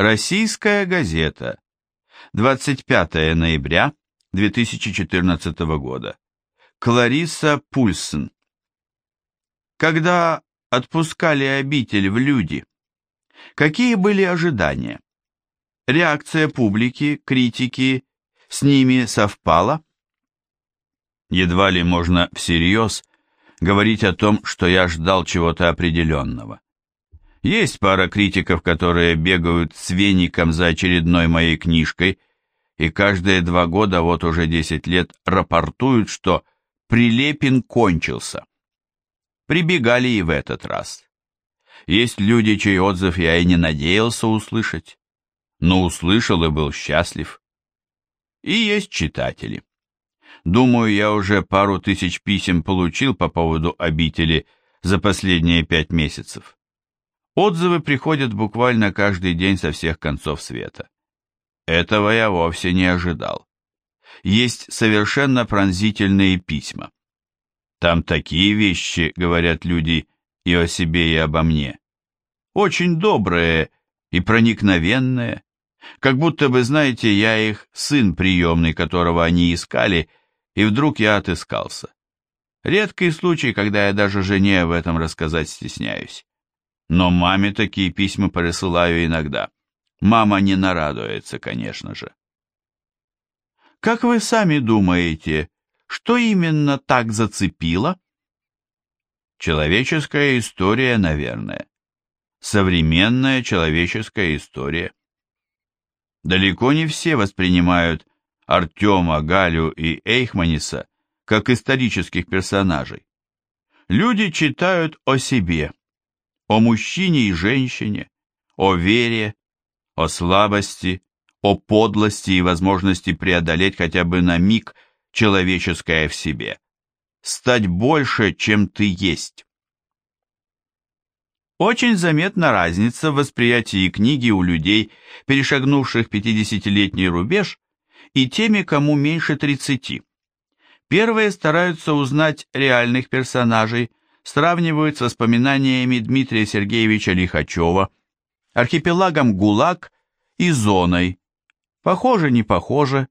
Российская газета. 25 ноября 2014 года. Клариса Пульсен. Когда отпускали обитель в люди, какие были ожидания? Реакция публики, критики, с ними совпала? Едва ли можно всерьез говорить о том, что я ждал чего-то определенного. Есть пара критиков, которые бегают с веником за очередной моей книжкой и каждые два года, вот уже десять лет, рапортуют, что Прилепин кончился. Прибегали и в этот раз. Есть люди, чей отзыв я и не надеялся услышать, но услышал и был счастлив. И есть читатели. Думаю, я уже пару тысяч писем получил по поводу обители за последние пять месяцев. Отзывы приходят буквально каждый день со всех концов света. Этого я вовсе не ожидал. Есть совершенно пронзительные письма. Там такие вещи, говорят люди, и о себе, и обо мне. Очень добрые и проникновенные. Как будто бы, знаете, я их сын приемный, которого они искали, и вдруг я отыскался. Редкий случай, когда я даже жене об этом рассказать стесняюсь. Но маме такие письма присылаю иногда. Мама не нарадуется, конечно же. Как вы сами думаете, что именно так зацепило? Человеческая история, наверное. Современная человеческая история. Далеко не все воспринимают Артема, Галю и Эйхманиса как исторических персонажей. Люди читают о себе, о мужчине и женщине, о вере, о слабости, о подлости и возможности преодолеть хотя бы на миг человеческое в себе, стать больше, чем ты есть. Очень заметна разница в восприятии книги у людей, перешагнувших 50-летний рубеж, и теми, кому меньше 30. Первые стараются узнать реальных персонажей, сравнивают с воспоминаниями Дмитрия Сергеевича Лихачева, архипелагом ГУЛАГ и зоной. Похоже, не похоже,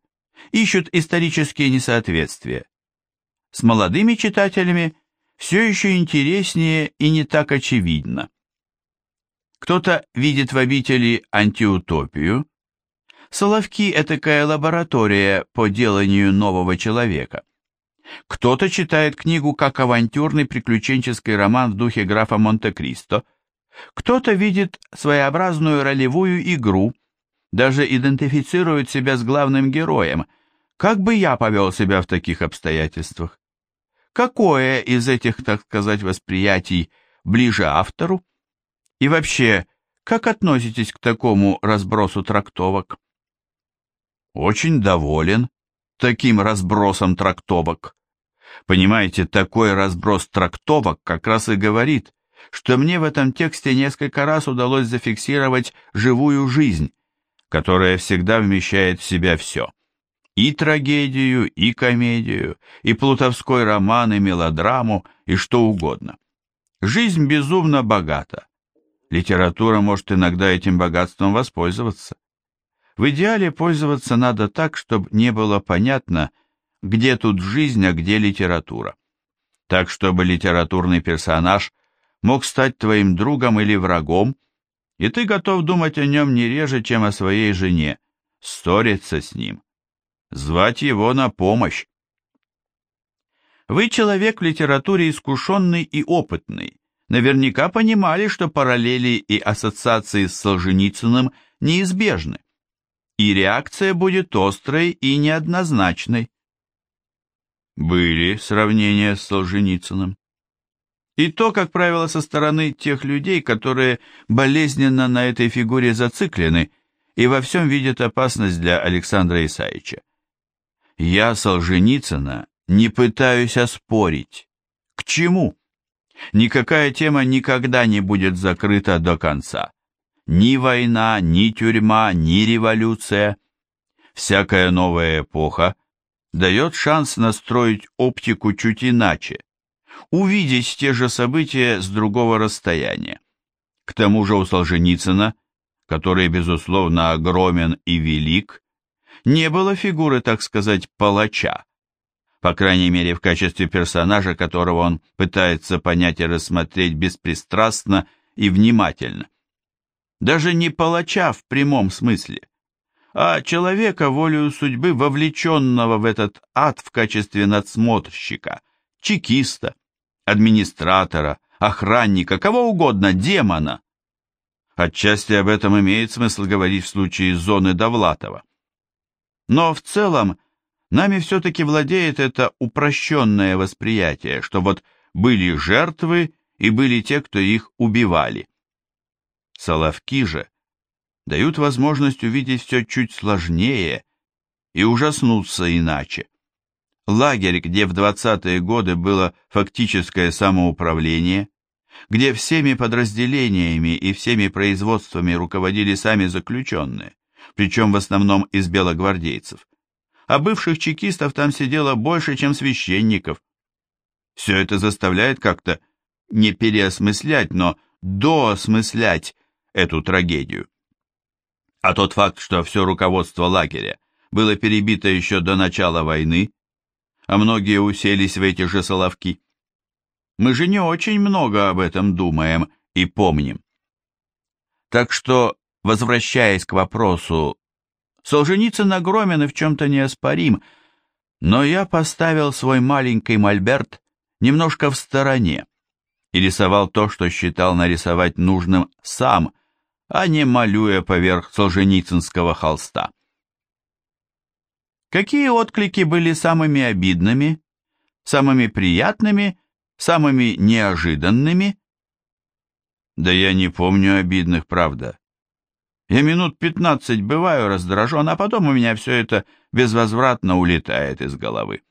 ищут исторические несоответствия. С молодыми читателями все еще интереснее и не так очевидно. Кто-то видит в обители антиутопию. Соловки – этакая лаборатория по деланию нового человека. Кто-то читает книгу как авантюрный приключенческий роман в духе графа Монте-Кристо, кто-то видит своеобразную ролевую игру, даже идентифицирует себя с главным героем. Как бы я повел себя в таких обстоятельствах? Какое из этих, так сказать, восприятий ближе автору? И вообще, как относитесь к такому разбросу трактовок? Очень доволен таким разбросом трактовок. Понимаете, такой разброс трактовок как раз и говорит, что мне в этом тексте несколько раз удалось зафиксировать живую жизнь, которая всегда вмещает в себя все. И трагедию, и комедию, и плутовской роман, и мелодраму, и что угодно. Жизнь безумно богата. Литература может иногда этим богатством воспользоваться. В идеале пользоваться надо так, чтобы не было понятно, где тут жизнь, а где литература. Так, чтобы литературный персонаж мог стать твоим другом или врагом, и ты готов думать о нем не реже, чем о своей жене, ссориться с ним, звать его на помощь. Вы человек в литературе искушенный и опытный, наверняка понимали, что параллели и ассоциации с Солженицыным неизбежны, и реакция будет острой и неоднозначной. Были сравнения с Солженицыным. И то, как правило, со стороны тех людей, которые болезненно на этой фигуре зациклены и во всем видят опасность для Александра Исаевича. Я Солженицына не пытаюсь оспорить. К чему? Никакая тема никогда не будет закрыта до конца. Ни война, ни тюрьма, ни революция. Всякая новая эпоха дает шанс настроить оптику чуть иначе, увидеть те же события с другого расстояния. К тому же у Солженицына, который, безусловно, огромен и велик, не было фигуры, так сказать, палача, по крайней мере в качестве персонажа, которого он пытается понять и рассмотреть беспристрастно и внимательно. Даже не палача в прямом смысле, а человека, волею судьбы, вовлеченного в этот ад в качестве надсмотрщика, чекиста, администратора, охранника, кого угодно, демона. Отчасти об этом имеет смысл говорить в случае зоны Довлатова. Но в целом нами все-таки владеет это упрощенное восприятие, что вот были жертвы и были те, кто их убивали. Соловки же дают возможность увидеть все чуть сложнее и ужаснуться иначе. Лагерь, где в 20-е годы было фактическое самоуправление, где всеми подразделениями и всеми производствами руководили сами заключенные, причем в основном из белогвардейцев. А бывших чекистов там сидело больше, чем священников. Все это заставляет как-то не переосмыслять, но доосмыслять эту трагедию. А тот факт, что все руководство лагеря было перебито еще до начала войны, а многие уселись в эти же соловки, мы же не очень много об этом думаем и помним. Так что, возвращаясь к вопросу, Солженицын огромен и в чем-то неоспорим, но я поставил свой маленький мольберт немножко в стороне и рисовал то, что считал нарисовать нужным сам, а не малюя поверх солженицынского холста. Какие отклики были самыми обидными, самыми приятными самыми неожиданными? Да я не помню обидных, правда. Я минут пятнадцать бываю раздражен, а потом у меня все это безвозвратно улетает из головы.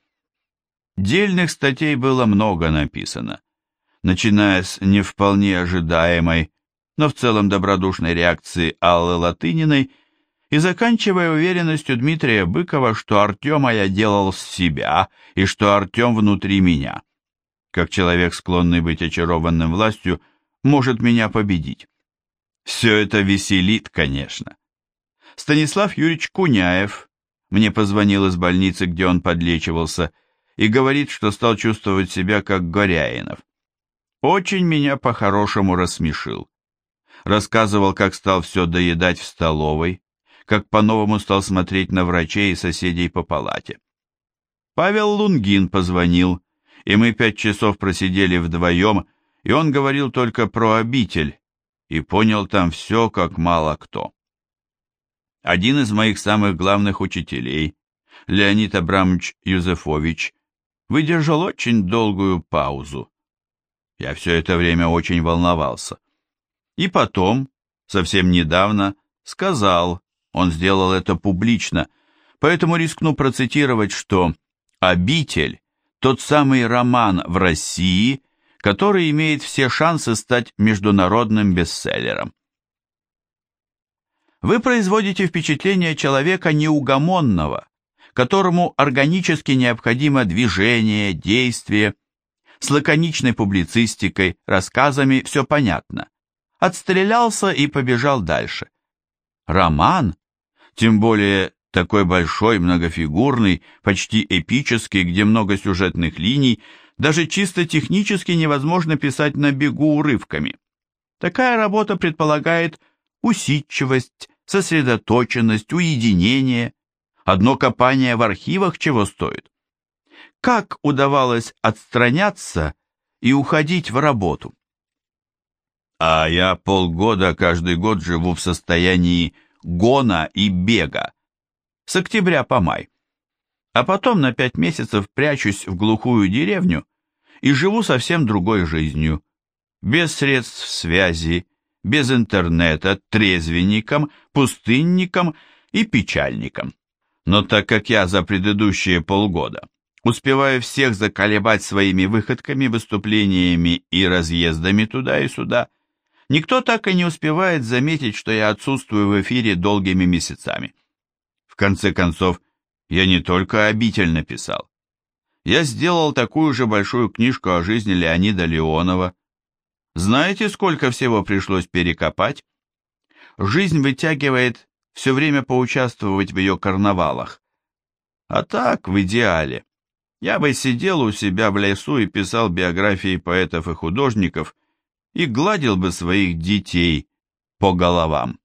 Дельных статей было много написано, начиная с не вполне ожидаемой, но в целом добродушной реакции Аллы Латыниной и заканчивая уверенностью Дмитрия Быкова, что Артема я делал с себя и что Артем внутри меня как человек, склонный быть очарованным властью, может меня победить. Все это веселит, конечно. Станислав Юрьевич Куняев мне позвонил из больницы, где он подлечивался, и говорит, что стал чувствовать себя как Горяинов. Очень меня по-хорошему рассмешил. Рассказывал, как стал все доедать в столовой, как по-новому стал смотреть на врачей и соседей по палате. Павел Лунгин позвонил, и мы пять часов просидели вдвоем, и он говорил только про обитель, и понял там все, как мало кто. Один из моих самых главных учителей, Леонид Абрамович Юзефович, выдержал очень долгую паузу. Я все это время очень волновался. И потом, совсем недавно, сказал, он сделал это публично, поэтому рискну процитировать, что «обитель» тот самый роман в России, который имеет все шансы стать международным бестселлером. Вы производите впечатление человека неугомонного, которому органически необходимо движение, действие. С лаконичной публицистикой, рассказами все понятно. Отстрелялся и побежал дальше. Роман, тем более такой большой, многофигурный, почти эпический, где много сюжетных линий, даже чисто технически невозможно писать на бегу урывками. Такая работа предполагает усидчивость, сосредоточенность, уединение. Одно копание в архивах чего стоит. Как удавалось отстраняться и уходить в работу? А я полгода каждый год живу в состоянии гона и бега, с октября по май. А потом на пять месяцев прячусь в глухую деревню и живу совсем другой жизнью, без средств связи, без интернета, трезвенником, пустынником и печальником. Но так как я за предыдущие полгода успеваю всех заколебать своими выходками, выступлениями и разъездами туда и сюда, никто так и не успевает заметить, что я отсутствую в эфире долгими месяцами конце концов, я не только обитель написал. Я сделал такую же большую книжку о жизни Леонида Леонова. Знаете, сколько всего пришлось перекопать? Жизнь вытягивает все время поучаствовать в ее карнавалах. А так, в идеале, я бы сидел у себя в лесу и писал биографии поэтов и художников и гладил бы своих детей по головам.